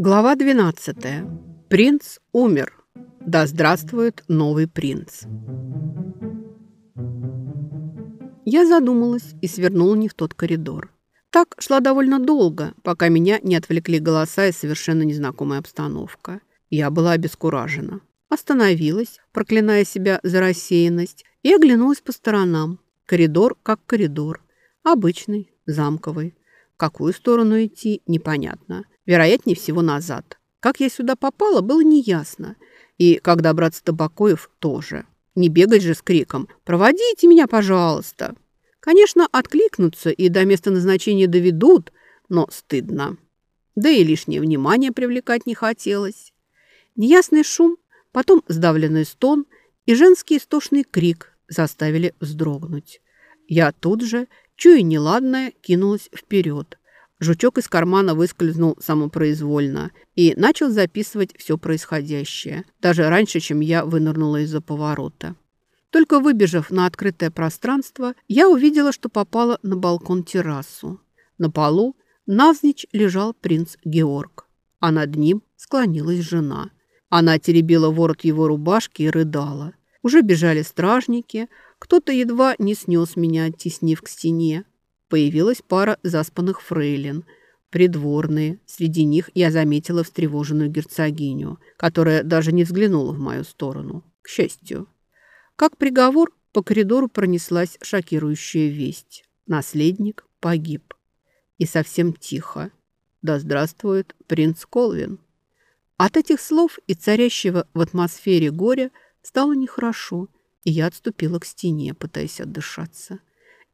Глава 12. Принц умер. Да здравствует новый принц. Я задумалась и свернула не в тот коридор. Так шла довольно долго, пока меня не отвлекли голоса и совершенно незнакомая обстановка. Я была обескуражена. Остановилась, проклиная себя за рассеянность, и оглянулась по сторонам. Коридор как коридор. Обычный, замковый. В какую сторону идти, непонятно. Вероятнее всего назад. Как я сюда попала, было неясно. И как добраться до Бакоев тоже. Не бегать же с криком «Проводите меня, пожалуйста!». Конечно, откликнутся и до места назначения доведут, но стыдно. Да и лишнее внимание привлекать не хотелось. Неясный шум, потом сдавленный стон и женский истошный крик заставили вздрогнуть. Я тут же, чуя неладное, кинулась вперед. Жучок из кармана выскользнул самопроизвольно и начал записывать все происходящее, даже раньше, чем я вынырнула из-за поворота. Только выбежав на открытое пространство, я увидела, что попала на балкон-террасу. На полу навзничь лежал принц Георг, а над ним склонилась жена. Она теребила ворот его рубашки и рыдала. Уже бежали стражники, кто-то едва не снес меня, оттеснив к стене. Появилась пара заспанных фрейлин, придворные. Среди них я заметила встревоженную герцогиню, которая даже не взглянула в мою сторону. К счастью. Как приговор, по коридору пронеслась шокирующая весть. Наследник погиб. И совсем тихо. Да здравствует принц Колвин. От этих слов и царящего в атмосфере горя стало нехорошо, и я отступила к стене, пытаясь отдышаться.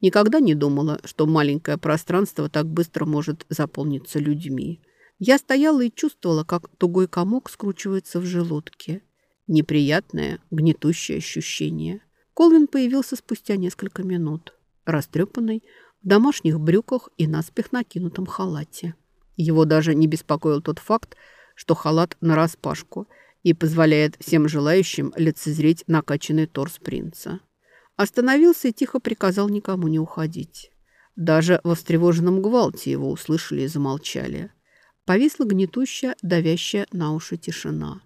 Никогда не думала, что маленькое пространство так быстро может заполниться людьми. Я стояла и чувствовала, как тугой комок скручивается в желудке. Неприятное, гнетущее ощущение. Колвин появился спустя несколько минут, растрепанный, в домашних брюках и наспех накинутом халате. Его даже не беспокоил тот факт, что халат нараспашку и позволяет всем желающим лицезреть накачанный торс принца. Остановился и тихо приказал никому не уходить. Даже во встревоженном гвалте его услышали и замолчали. Повисла гнетущая, давящая на уши тишина.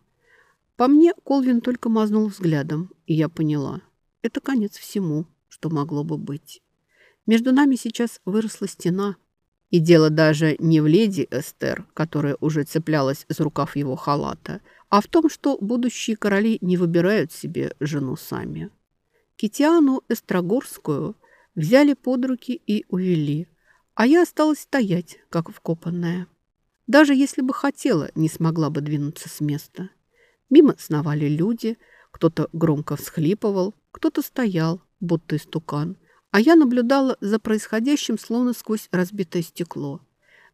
По мне Колвин только мазнул взглядом, и я поняла. Это конец всему, что могло бы быть. Между нами сейчас выросла стена. И дело даже не в леди Эстер, которая уже цеплялась за рукав его халата, а в том, что будущие короли не выбирают себе жену сами. Китиану Эстрогорскую взяли под руки и увели, а я осталась стоять, как вкопанная. Даже если бы хотела, не смогла бы двинуться с места. Мимо сновали люди, кто-то громко всхлипывал, кто-то стоял, будто истукан, а я наблюдала за происходящим, словно сквозь разбитое стекло.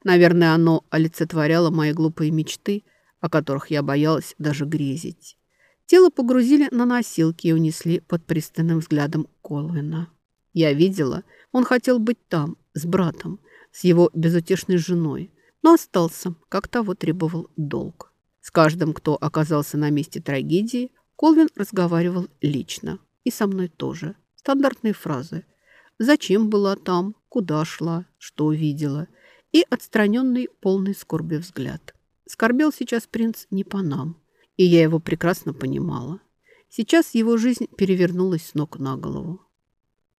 Наверное, оно олицетворяло мои глупые мечты, о которых я боялась даже грезить. Тело погрузили на носилки и унесли под пристальным взглядом Колвина. Я видела, он хотел быть там, с братом, с его безутешной женой, но остался, как того требовал долг. С каждым, кто оказался на месте трагедии, Колвин разговаривал лично. И со мной тоже. Стандартные фразы. Зачем была там, куда шла, что видела. И отстраненный, полный скорби взгляд. Скорбел сейчас принц не по нам. И я его прекрасно понимала. Сейчас его жизнь перевернулась с ног на голову.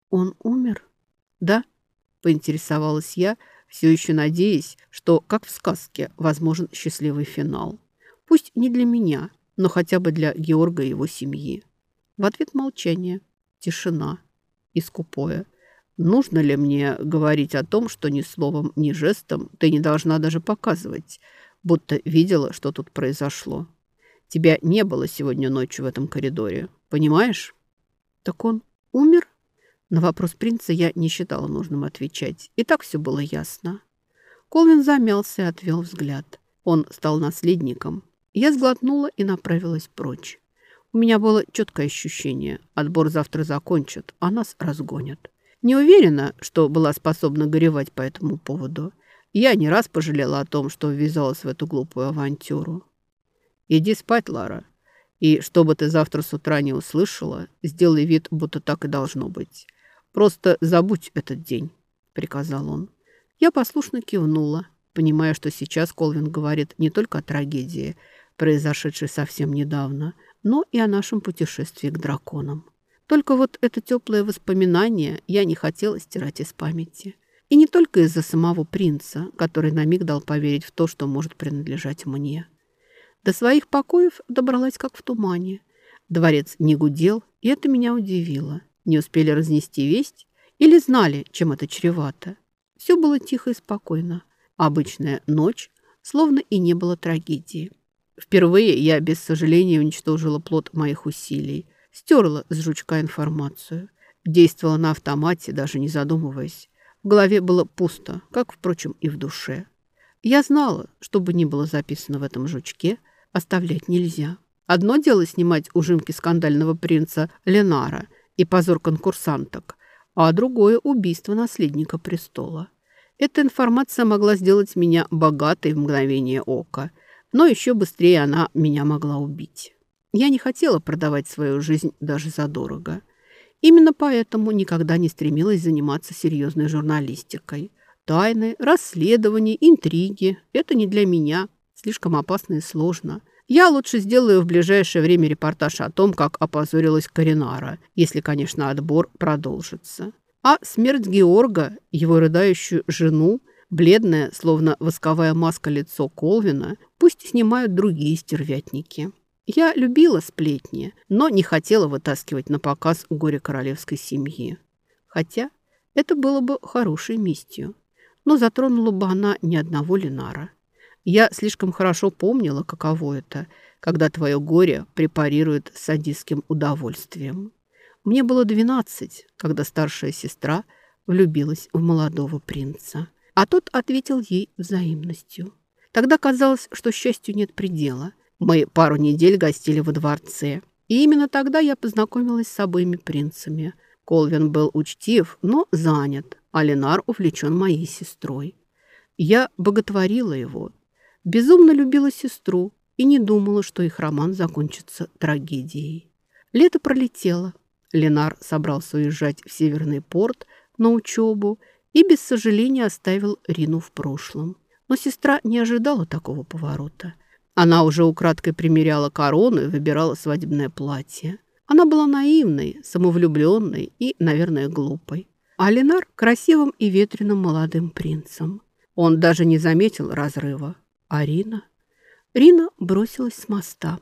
«Он умер?» «Да», — поинтересовалась я, все еще надеясь, что, как в сказке, возможен счастливый финал. Пусть не для меня, но хотя бы для Георга и его семьи. В ответ молчание, тишина и скупое. Нужно ли мне говорить о том, что ни словом, ни жестом ты не должна даже показывать, будто видела, что тут произошло? Тебя не было сегодня ночью в этом коридоре, понимаешь? Так он умер? На вопрос принца я не считала нужным отвечать. И так все было ясно. Колвин замялся и отвел взгляд. Он стал наследником, я сглотнула и направилась прочь. У меня было четкое ощущение. Отбор завтра закончат, а нас разгонят. Не уверена, что была способна горевать по этому поводу. Я не раз пожалела о том, что ввязалась в эту глупую авантюру. Иди спать, Лара. И что бы ты завтра с утра не услышала, сделай вид, будто так и должно быть. Просто забудь этот день, приказал он. Я послушно кивнула, понимая, что сейчас Колвин говорит не только о трагедии, произошедшей совсем недавно, но и о нашем путешествии к драконам. Только вот это теплое воспоминание я не хотела стирать из памяти. И не только из-за самого принца, который на миг дал поверить в то, что может принадлежать мне. До своих покоев добралась как в тумане. Дворец не гудел, и это меня удивило. Не успели разнести весть или знали, чем это чревато. Все было тихо и спокойно. Обычная ночь, словно и не было трагедии. Впервые я без сожаления уничтожила плод моих усилий. Стерла с жучка информацию. Действовала на автомате, даже не задумываясь. В голове было пусто, как, впрочем, и в душе. Я знала, что бы ни было записано в этом жучке, оставлять нельзя. Одно дело снимать ужимки скандального принца Ленара и позор конкурсанток, а другое – убийство наследника престола. Эта информация могла сделать меня богатой в мгновение ока, но еще быстрее она меня могла убить. Я не хотела продавать свою жизнь даже задорого – Именно поэтому никогда не стремилась заниматься серьезной журналистикой. Тайны, расследования, интриги – это не для меня. Слишком опасно и сложно. Я лучше сделаю в ближайшее время репортаж о том, как опозорилась Каринара, если, конечно, отбор продолжится. А смерть Георга, его рыдающую жену, бледное, словно восковая маска лицо Колвина, пусть снимают другие стервятники. Я любила сплетни, но не хотела вытаскивать на показ горе королевской семьи. Хотя это было бы хорошей местью. Но затронула бы она ни одного Ленара. Я слишком хорошо помнила, каково это, когда твое горе препарирует садистским удовольствием. Мне было двенадцать, когда старшая сестра влюбилась в молодого принца. А тот ответил ей взаимностью. Тогда казалось, что счастью нет предела – мы пару недель гостили во дворце. И именно тогда я познакомилась с обоими принцами. Колвин был учтив, но занят, а Ленар увлечен моей сестрой. Я боготворила его, безумно любила сестру и не думала, что их роман закончится трагедией. Лето пролетело. Ленар собрался уезжать в Северный порт на учебу и без сожаления оставил Рину в прошлом. Но сестра не ожидала такого поворота – она уже украдкой примеряла корону и выбирала свадебное платье. Она была наивной, самовлюбленной и, наверное, глупой. А Ленар – красивым и ветреным молодым принцем. Он даже не заметил разрыва. А Рина? Рина бросилась с моста,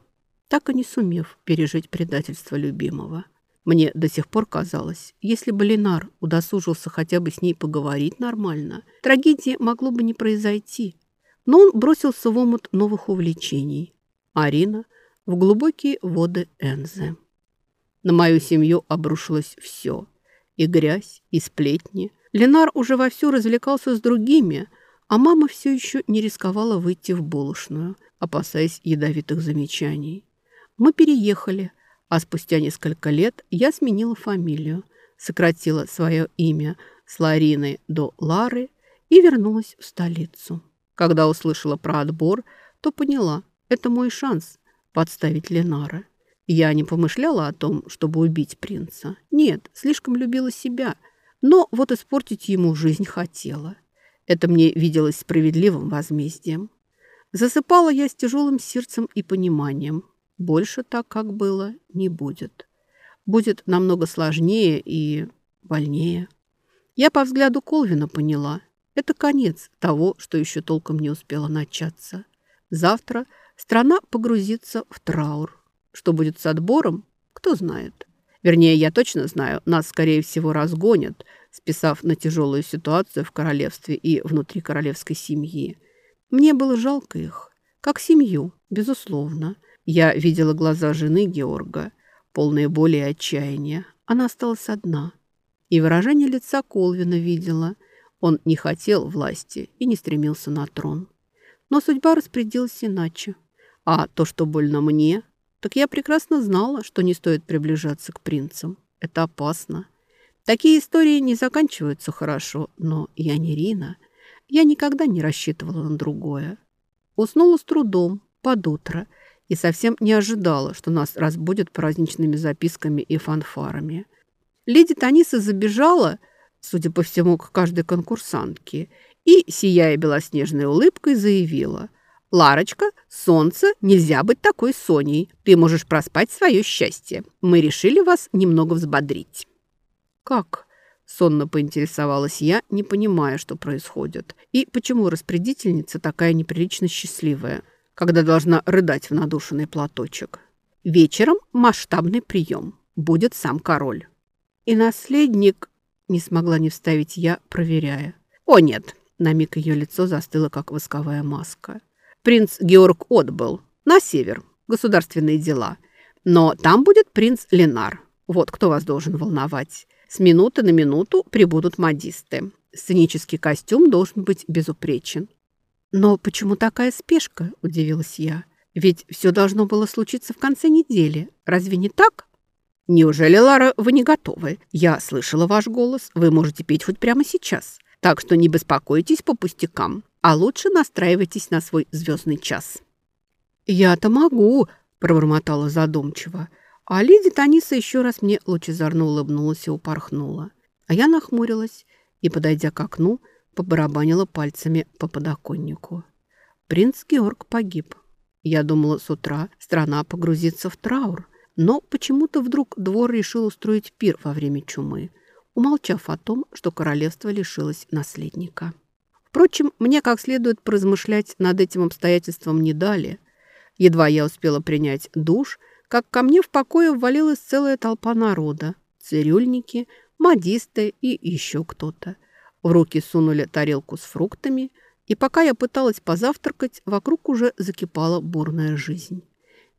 так и не сумев пережить предательство любимого. Мне до сих пор казалось, если бы Ленар удосужился хотя бы с ней поговорить нормально, трагедии могло бы не произойти – но он бросился в омут новых увлечений. Арина в глубокие воды Энзы. На мою семью обрушилось все. И грязь, и сплетни. Ленар уже вовсю развлекался с другими, а мама все еще не рисковала выйти в булочную, опасаясь ядовитых замечаний. Мы переехали, а спустя несколько лет я сменила фамилию, сократила свое имя с Ларины до Лары и вернулась в столицу. Когда услышала про отбор, то поняла, это мой шанс подставить Ленара. Я не помышляла о том, чтобы убить принца. Нет, слишком любила себя, но вот испортить ему жизнь хотела. Это мне виделось справедливым возмездием. Засыпала я с тяжелым сердцем и пониманием. Больше так, как было, не будет. Будет намного сложнее и больнее. Я по взгляду Колвина поняла – это конец того, что еще толком не успело начаться. Завтра страна погрузится в траур. Что будет с отбором, кто знает. Вернее, я точно знаю, нас, скорее всего, разгонят, списав на тяжелую ситуацию в королевстве и внутри королевской семьи. Мне было жалко их, как семью, безусловно. Я видела глаза жены Георга, полные боли и отчаяния. Она осталась одна. И выражение лица Колвина видела – он не хотел власти и не стремился на трон. Но судьба распорядилась иначе. А то, что больно мне, так я прекрасно знала, что не стоит приближаться к принцам. Это опасно. Такие истории не заканчиваются хорошо, но я не Рина. Я никогда не рассчитывала на другое. Уснула с трудом, под утро, и совсем не ожидала, что нас разбудят праздничными записками и фанфарами. Леди Таниса забежала, судя по всему, к каждой конкурсантке, и, сияя белоснежной улыбкой, заявила – «Ларочка, солнце, нельзя быть такой Соней. Ты можешь проспать свое счастье. Мы решили вас немного взбодрить». «Как?» – сонно поинтересовалась я, не понимая, что происходит. И почему распорядительница такая неприлично счастливая, когда должна рыдать в надушенный платочек. «Вечером масштабный прием. Будет сам король». «И наследник...» – не смогла не вставить я, проверяя. «О, нет!» – на миг ее лицо застыло, как восковая маска – Принц Георг отбыл на север, государственные дела. Но там будет принц Ленар. Вот кто вас должен волновать. С минуты на минуту прибудут модисты. Сценический костюм должен быть безупречен. «Но почему такая спешка?» – удивилась я. «Ведь все должно было случиться в конце недели. Разве не так?» «Неужели, Лара, вы не готовы? Я слышала ваш голос. Вы можете петь хоть прямо сейчас. Так что не беспокойтесь по пустякам а лучше настраивайтесь на свой звездный час». «Я-то могу», – пробормотала задумчиво. А леди Таниса еще раз мне лучезарно улыбнулась и упорхнула. А я нахмурилась и, подойдя к окну, побарабанила пальцами по подоконнику. Принц Георг погиб. Я думала, с утра страна погрузится в траур, но почему-то вдруг двор решил устроить пир во время чумы, умолчав о том, что королевство лишилось наследника. Впрочем, мне как следует поразмышлять над этим обстоятельством не дали. Едва я успела принять душ, как ко мне в покое ввалилась целая толпа народа. Цирюльники, модисты и еще кто-то. В руки сунули тарелку с фруктами, и пока я пыталась позавтракать, вокруг уже закипала бурная жизнь.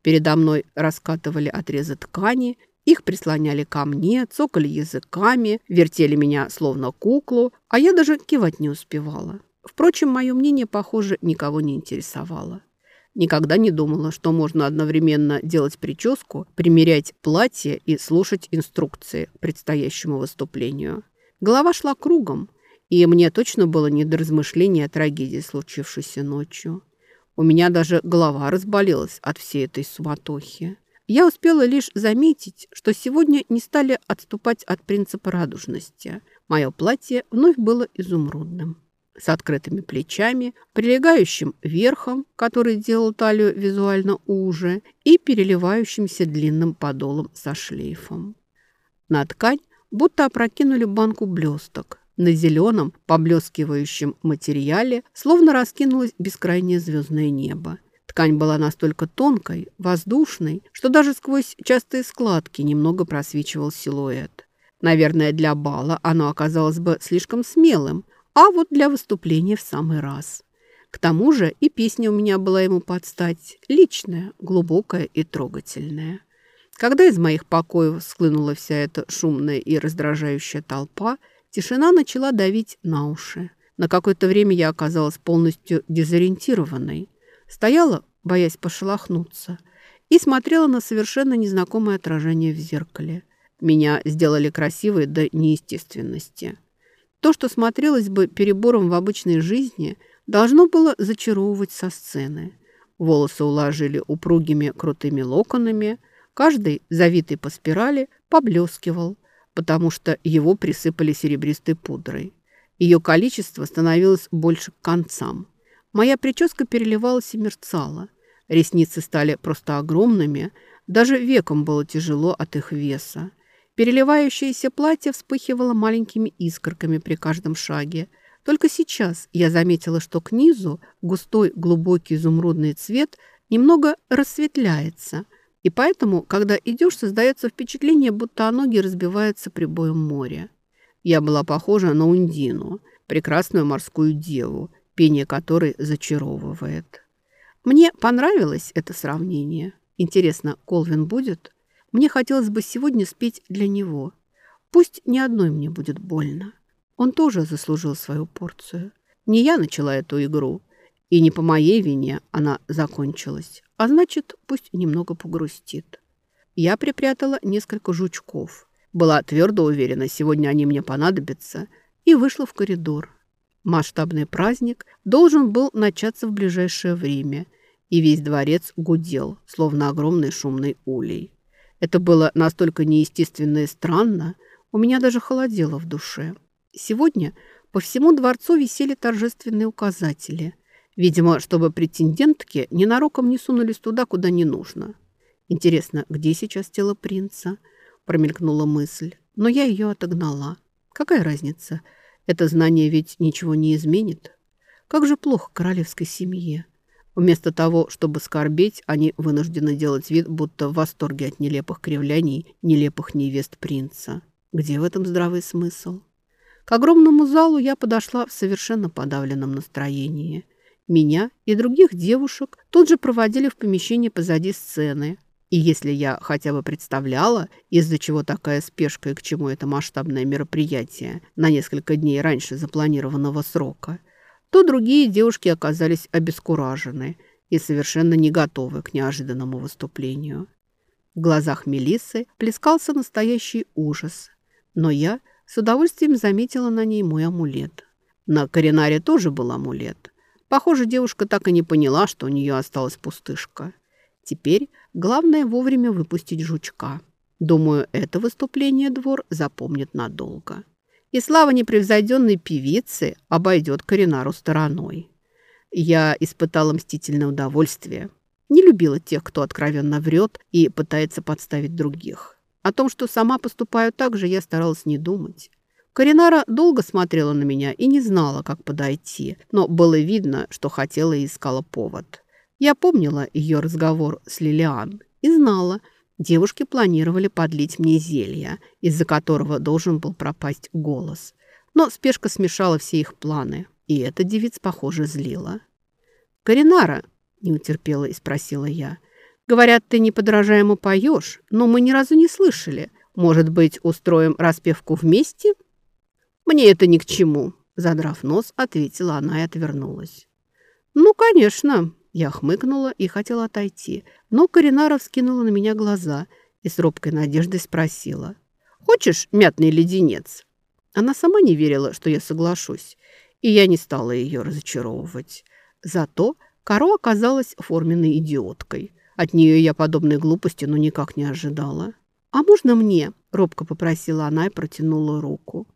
Передо мной раскатывали отрезы ткани, их прислоняли ко мне, цокали языками, вертели меня словно куклу, а я даже кивать не успевала. Впрочем, мое мнение, похоже, никого не интересовало. Никогда не думала, что можно одновременно делать прическу, примерять платье и слушать инструкции к предстоящему выступлению. Голова шла кругом, и мне точно было не до размышления о трагедии, случившейся ночью. У меня даже голова разболелась от всей этой суматохи. Я успела лишь заметить, что сегодня не стали отступать от принципа радужности. Мое платье вновь было изумрудным с открытыми плечами, прилегающим верхом, который делал талию визуально уже, и переливающимся длинным подолом со шлейфом. На ткань будто опрокинули банку блесток. На зеленом, поблескивающем материале словно раскинулось бескрайнее звездное небо. Ткань была настолько тонкой, воздушной, что даже сквозь частые складки немного просвечивал силуэт. Наверное, для бала оно оказалось бы слишком смелым, а вот для выступления в самый раз. К тому же и песня у меня была ему подстать, личная, глубокая и трогательная. Когда из моих покоев схлынула вся эта шумная и раздражающая толпа, тишина начала давить на уши. На какое-то время я оказалась полностью дезориентированной. Стояла, боясь пошелохнуться, и смотрела на совершенно незнакомое отражение в зеркале. Меня сделали красивой до неестественности. То, что смотрелось бы перебором в обычной жизни, должно было зачаровывать со сцены. Волосы уложили упругими крутыми локонами, каждый, завитый по спирали, поблескивал, потому что его присыпали серебристой пудрой. Ее количество становилось больше к концам. Моя прическа переливалась и мерцала. Ресницы стали просто огромными, даже веком было тяжело от их веса. Переливающееся платье вспыхивало маленькими искорками при каждом шаге. Только сейчас я заметила, что к низу густой глубокий изумрудный цвет немного рассветляется, и поэтому, когда идешь, создается впечатление, будто о ноги разбивается прибоем моря. Я была похожа на Ундину, прекрасную морскую деву, пение которой зачаровывает. Мне понравилось это сравнение. Интересно, Колвин будет? Мне хотелось бы сегодня спеть для него. Пусть ни одной мне будет больно. Он тоже заслужил свою порцию. Не я начала эту игру, и не по моей вине она закончилась. А значит, пусть немного погрустит. Я припрятала несколько жучков. Была твердо уверена, сегодня они мне понадобятся, и вышла в коридор. Масштабный праздник должен был начаться в ближайшее время, и весь дворец гудел, словно огромный шумный улей. Это было настолько неестественно и странно, у меня даже холодело в душе. Сегодня по всему дворцу висели торжественные указатели. Видимо, чтобы претендентки ненароком не сунулись туда, куда не нужно. Интересно, где сейчас тело принца? Промелькнула мысль, но я ее отогнала. Какая разница? Это знание ведь ничего не изменит. Как же плохо королевской семье. Вместо того, чтобы скорбеть, они вынуждены делать вид, будто в восторге от нелепых кривляний нелепых невест принца. Где в этом здравый смысл? К огромному залу я подошла в совершенно подавленном настроении. Меня и других девушек тут же проводили в помещение позади сцены. И если я хотя бы представляла, из-за чего такая спешка и к чему это масштабное мероприятие на несколько дней раньше запланированного срока – то другие девушки оказались обескуражены и совершенно не готовы к неожиданному выступлению. В глазах Мелиссы плескался настоящий ужас, но я с удовольствием заметила на ней мой амулет. На Коринаре тоже был амулет. Похоже, девушка так и не поняла, что у нее осталась пустышка. Теперь главное вовремя выпустить жучка. Думаю, это выступление двор запомнит надолго и слава непревзойденной певицы обойдет Коринару стороной. Я испытала мстительное удовольствие. Не любила тех, кто откровенно врет и пытается подставить других. О том, что сама поступаю так же, я старалась не думать. Коринара долго смотрела на меня и не знала, как подойти, но было видно, что хотела и искала повод. Я помнила ее разговор с Лилиан и знала – Девушки планировали подлить мне зелье, из-за которого должен был пропасть голос. Но спешка смешала все их планы, и эта девиц, похоже, злила. «Коринара», — не утерпела и спросила я, — «говорят, ты неподражаемо поешь, но мы ни разу не слышали. Может быть, устроим распевку вместе?» «Мне это ни к чему», — задрав нос, ответила она и отвернулась. «Ну, конечно», я хмыкнула и хотела отойти, но Коринара вскинула на меня глаза и с робкой надеждой спросила. «Хочешь мятный леденец?» Она сама не верила, что я соглашусь, и я не стала ее разочаровывать. Зато Каро оказалась форменной идиоткой. От нее я подобной глупости ну никак не ожидала. «А можно мне?» – робко попросила она и протянула руку.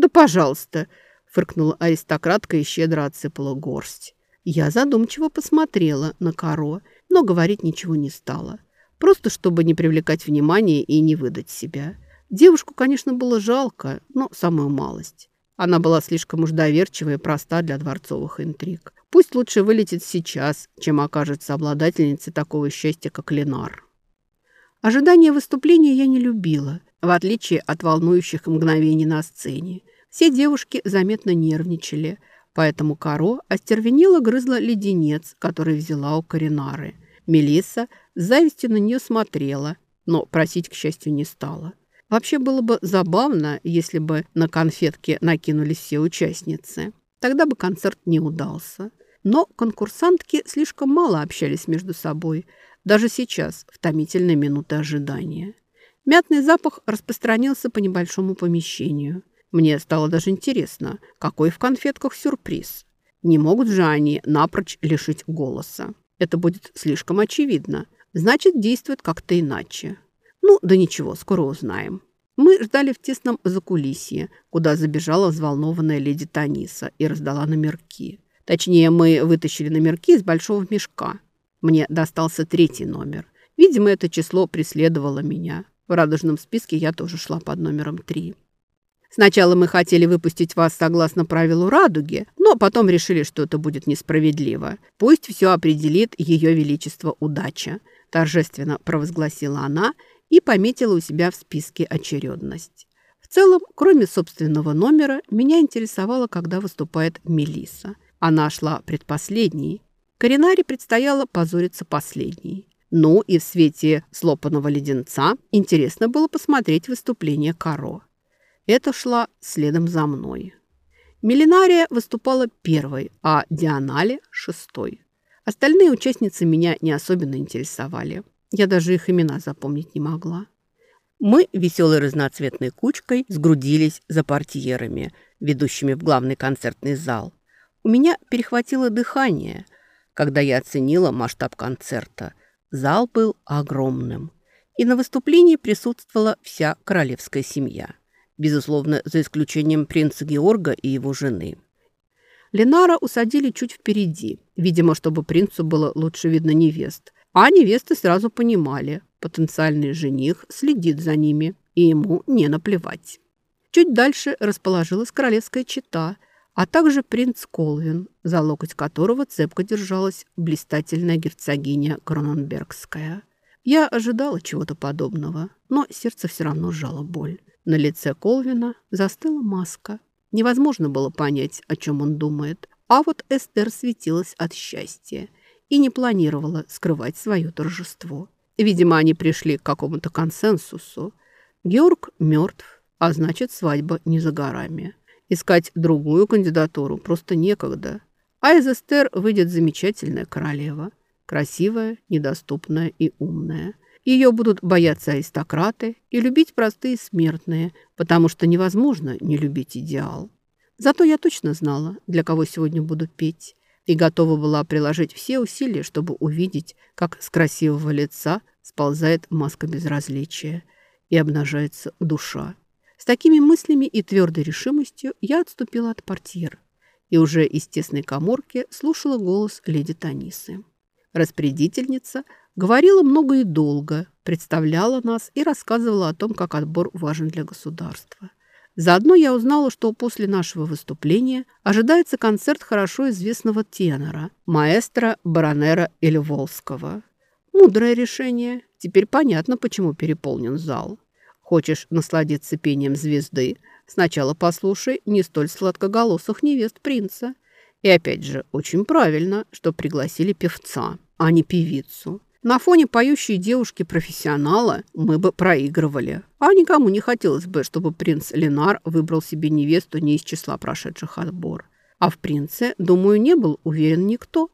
«Да пожалуйста!» – фыркнула аристократка и щедро отсыпала горсть. Я задумчиво посмотрела на Каро, но говорить ничего не стала. Просто чтобы не привлекать внимания и не выдать себя. Девушку, конечно, было жалко, но самую малость. Она была слишком уж доверчива и проста для дворцовых интриг. Пусть лучше вылетит сейчас, чем окажется обладательницей такого счастья, как Ленар. Ожидание выступления я не любила, в отличие от волнующих мгновений на сцене. Все девушки заметно нервничали – Поэтому Каро остервенело грызла леденец, который взяла у Коринары. Мелисса с завистью на нее смотрела, но просить, к счастью, не стала. Вообще было бы забавно, если бы на конфетки накинулись все участницы. Тогда бы концерт не удался. Но конкурсантки слишком мало общались между собой, даже сейчас, в томительные минуты ожидания. Мятный запах распространился по небольшому помещению. Мне стало даже интересно, какой в конфетках сюрприз. Не могут же они напрочь лишить голоса. Это будет слишком очевидно. Значит, действует как-то иначе. Ну, да ничего, скоро узнаем. Мы ждали в тесном закулисье, куда забежала взволнованная леди Таниса и раздала номерки. Точнее, мы вытащили номерки из большого мешка. Мне достался третий номер. Видимо, это число преследовало меня. В радужном списке я тоже шла под номером три. Сначала мы хотели выпустить вас согласно правилу радуги, но потом решили, что это будет несправедливо. Пусть все определит ее величество удача», – торжественно провозгласила она и пометила у себя в списке очередность. В целом, кроме собственного номера, меня интересовало, когда выступает Мелиса. Она шла предпоследней. Коринаре предстояло позориться последней. Ну и в свете слопанного леденца интересно было посмотреть выступление Каро. Это шла следом за мной. Милинария выступала первой, а Дианале – шестой. Остальные участницы меня не особенно интересовали. Я даже их имена запомнить не могла. Мы веселой разноцветной кучкой сгрудились за портьерами, ведущими в главный концертный зал. У меня перехватило дыхание, когда я оценила масштаб концерта. Зал был огромным. И на выступлении присутствовала вся королевская семья. Безусловно, за исключением принца Георга и его жены. Ленара усадили чуть впереди, видимо, чтобы принцу было лучше видно невест. А невесты сразу понимали, потенциальный жених следит за ними, и ему не наплевать. Чуть дальше расположилась королевская чета – а также принц Колвин, за локоть которого цепко держалась блистательная герцогиня Кроненбергская. Я ожидала чего-то подобного, но сердце все равно сжало боль. На лице Колвина застыла маска. Невозможно было понять, о чем он думает. А вот Эстер светилась от счастья и не планировала скрывать свое торжество. Видимо, они пришли к какому-то консенсусу. Георг мертв, а значит, свадьба не за горами. Искать другую кандидатуру просто некогда. А из Эстер выйдет замечательная королева. Красивая, недоступная и умная. Ее будут бояться аристократы и любить простые смертные, потому что невозможно не любить идеал. Зато я точно знала, для кого сегодня буду петь, и готова была приложить все усилия, чтобы увидеть, как с красивого лица сползает маска безразличия и обнажается душа. С такими мыслями и твердой решимостью я отступила от портьер и уже из тесной коморки слушала голос леди Танисы. Распорядительница говорила много и долго, представляла нас и рассказывала о том, как отбор важен для государства. Заодно я узнала, что после нашего выступления ожидается концерт хорошо известного тенора, маэстро Баронера Эльволского. Мудрое решение. Теперь понятно, почему переполнен зал. Хочешь насладиться пением звезды? Сначала послушай не столь сладкоголосых невест принца. И опять же, очень правильно, что пригласили певца, а не певицу. На фоне поющей девушки-профессионала мы бы проигрывали. А никому не хотелось бы, чтобы принц Ленар выбрал себе невесту не из числа прошедших отбор. А в принце, думаю, не был уверен никто.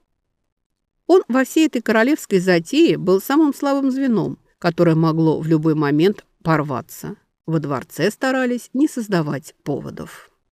Он во всей этой королевской затее был самым слабым звеном, которое могло в любой момент порваться. Во дворце старались не создавать поводов.